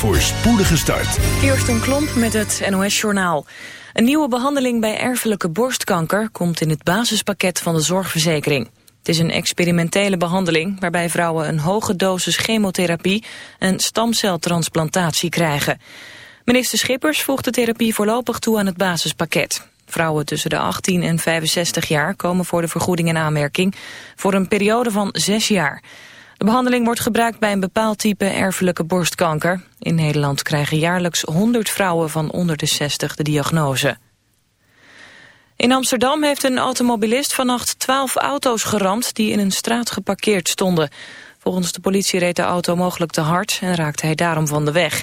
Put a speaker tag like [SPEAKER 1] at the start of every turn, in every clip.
[SPEAKER 1] voor spoedige start.
[SPEAKER 2] een Klomp met het NOS-journaal. Een nieuwe behandeling bij erfelijke borstkanker komt in het basispakket van de zorgverzekering. Het is een experimentele behandeling waarbij vrouwen een hoge dosis chemotherapie en stamceltransplantatie krijgen. Minister Schippers voegt de therapie voorlopig toe aan het basispakket. Vrouwen tussen de 18 en 65 jaar komen voor de vergoeding in aanmerking voor een periode van zes jaar. De behandeling wordt gebruikt bij een bepaald type erfelijke borstkanker. In Nederland krijgen jaarlijks 100 vrouwen van onder de 60 de diagnose. In Amsterdam heeft een automobilist vannacht 12 auto's geramd die in een straat geparkeerd stonden. Volgens de politie reed de auto mogelijk te hard en raakte hij daarom van de weg.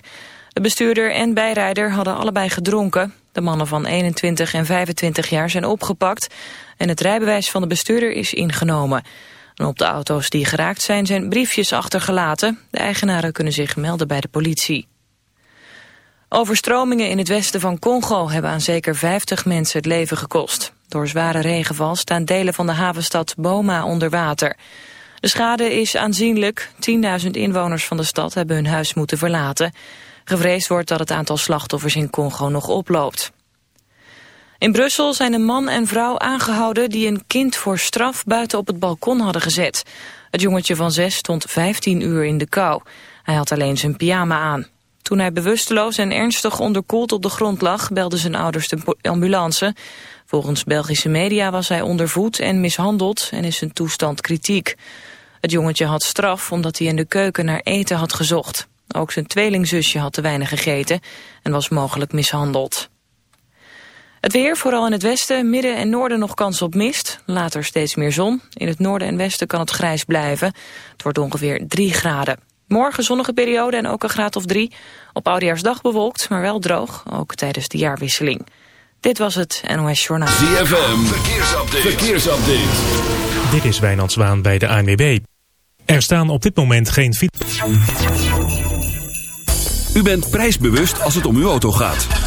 [SPEAKER 2] De bestuurder en bijrijder hadden allebei gedronken. De mannen van 21 en 25 jaar zijn opgepakt en het rijbewijs van de bestuurder is ingenomen. Op de auto's die geraakt zijn zijn briefjes achtergelaten. De eigenaren kunnen zich melden bij de politie. Overstromingen in het westen van Congo hebben aan zeker 50 mensen het leven gekost. Door zware regenval staan delen van de havenstad Boma onder water. De schade is aanzienlijk. 10.000 inwoners van de stad hebben hun huis moeten verlaten. Gevreesd wordt dat het aantal slachtoffers in Congo nog oploopt. In Brussel zijn een man en vrouw aangehouden die een kind voor straf buiten op het balkon hadden gezet. Het jongetje van zes stond 15 uur in de kou. Hij had alleen zijn pyjama aan. Toen hij bewusteloos en ernstig onderkoeld op de grond lag, belden zijn ouders de ambulance. Volgens Belgische media was hij ondervoed en mishandeld en is zijn toestand kritiek. Het jongetje had straf omdat hij in de keuken naar eten had gezocht. Ook zijn tweelingzusje had te weinig gegeten en was mogelijk mishandeld. Het weer, vooral in het westen, midden en noorden nog kans op mist. Later steeds meer zon. In het noorden en westen kan het grijs blijven. Het wordt ongeveer 3 graden. Morgen zonnige periode en ook een graad of 3. Op Oudejaarsdag bewolkt, maar wel droog. Ook tijdens de jaarwisseling. Dit was het NOS Journaal.
[SPEAKER 1] ZFM, verkeersupdate. verkeersupdate.
[SPEAKER 3] Dit is Wijnand Zwaan bij de ANWB. Er staan op dit moment geen fiets.
[SPEAKER 4] U bent prijsbewust als het om uw auto gaat.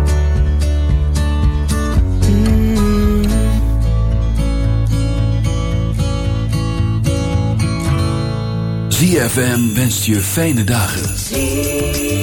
[SPEAKER 5] ZFM wenst je fijne dagen.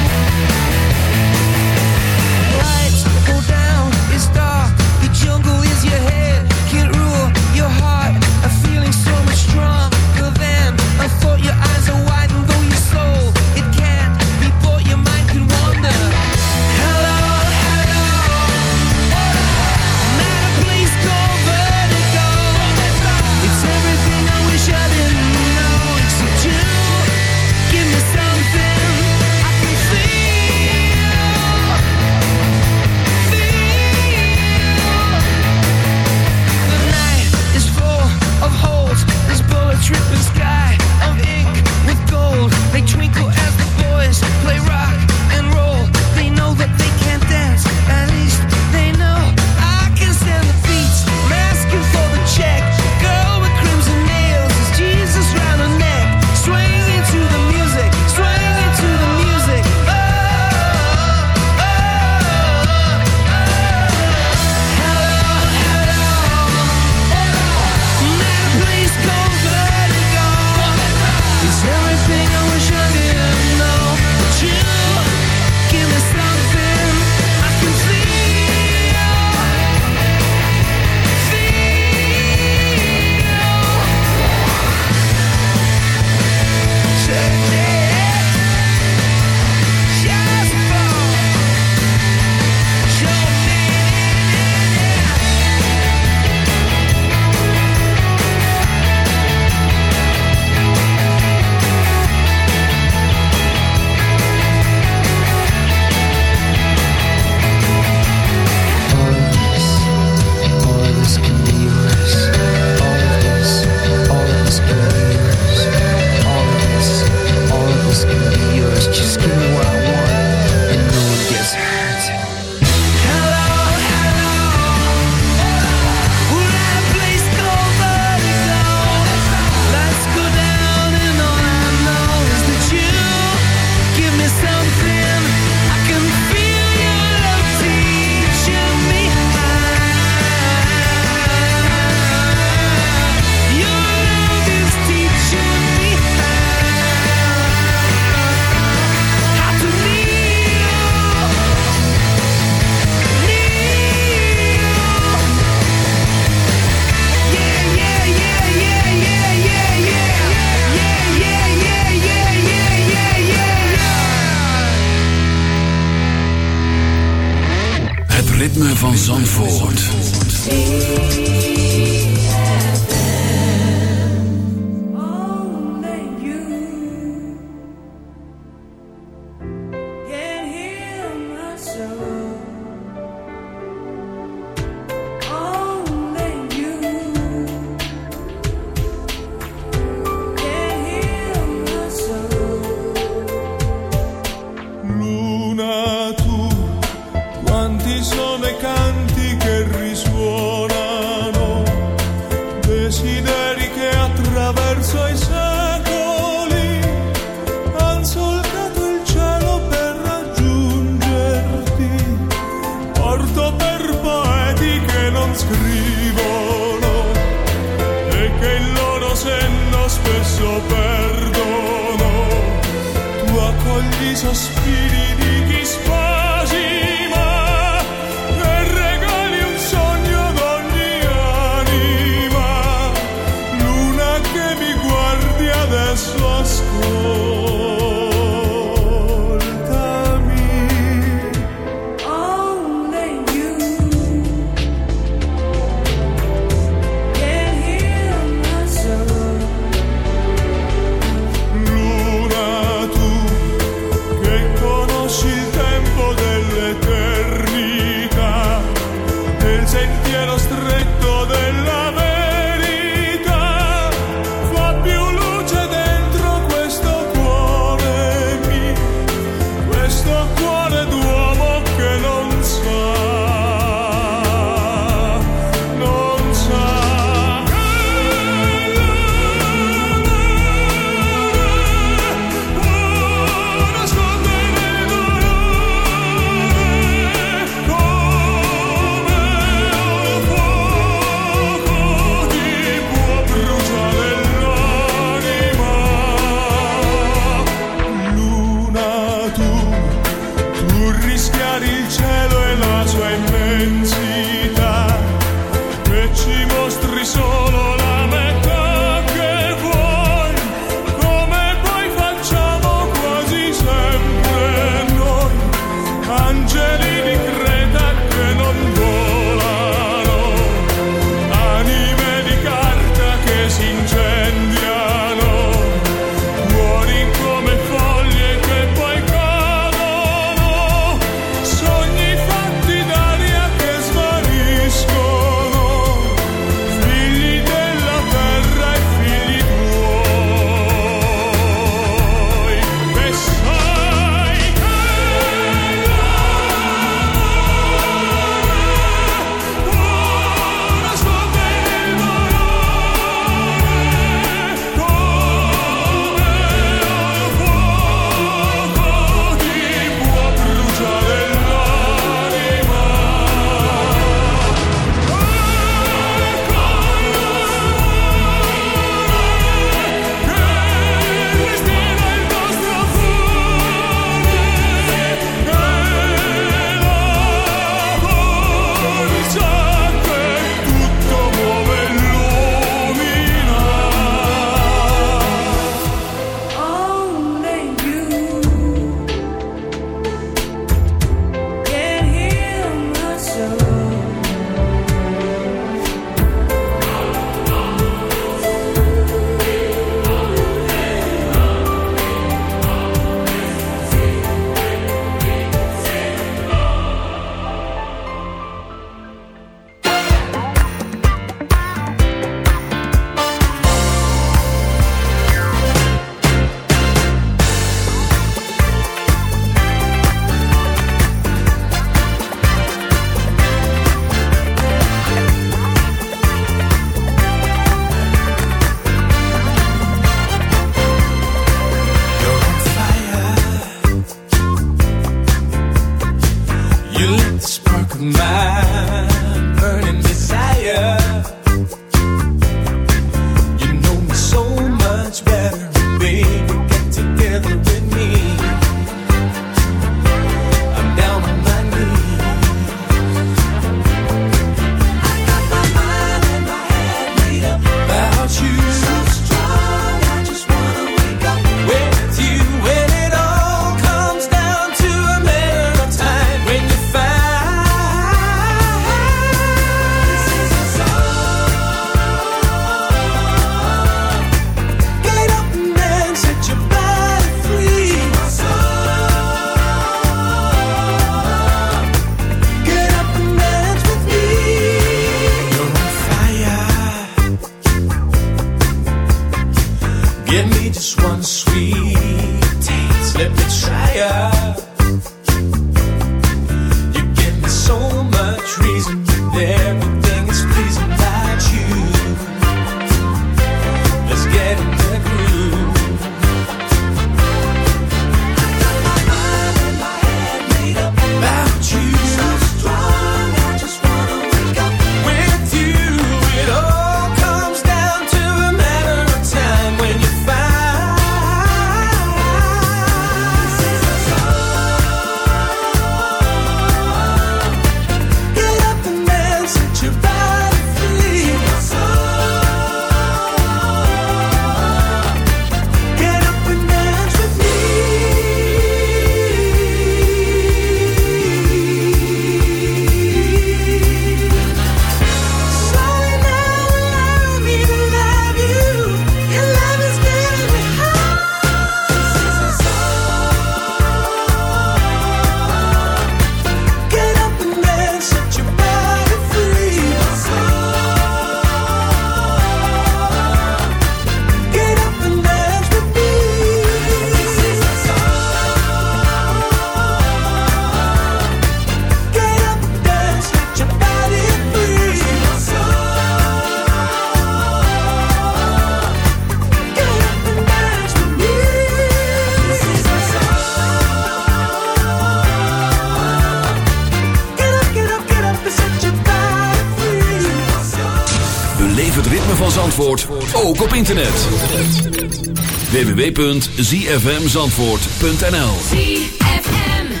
[SPEAKER 6] www.zfmzandvoort.nl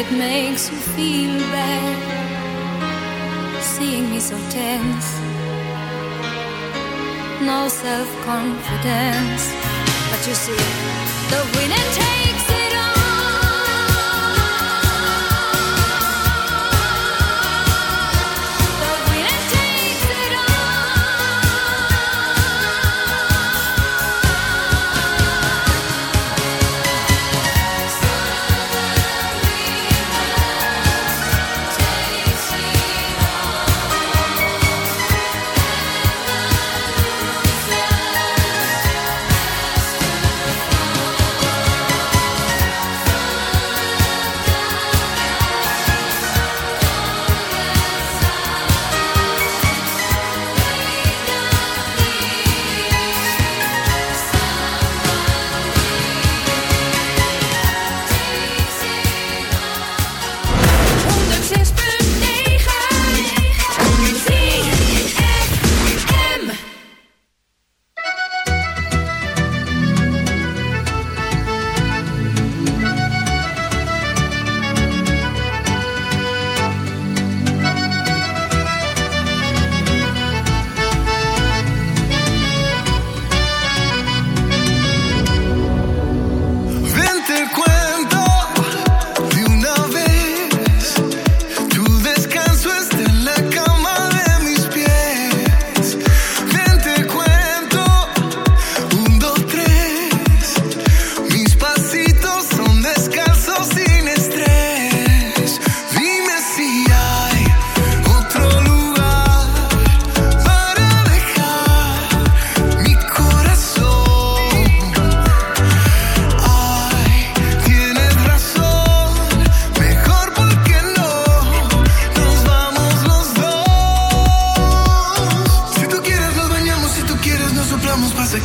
[SPEAKER 7] it makes you feel bad seeing me so tense. No self confidence, but you see, the winner.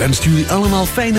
[SPEAKER 1] Wenst jullie allemaal fijne...